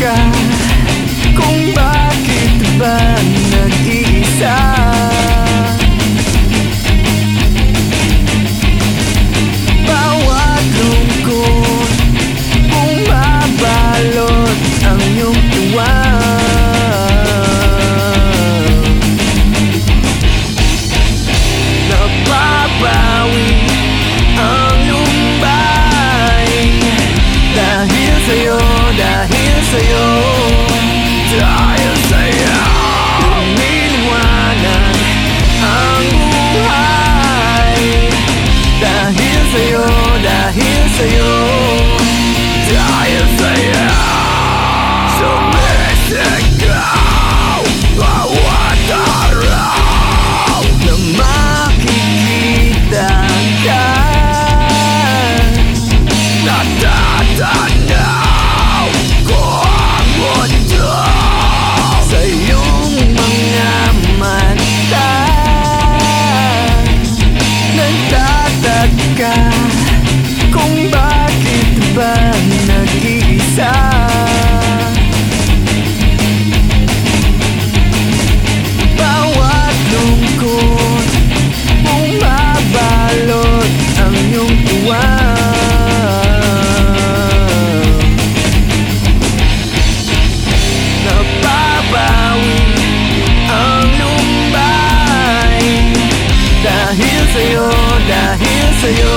ka Kung bakit ba nag-iisa? say oh, sa'yo, dahil sa'yo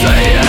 say it.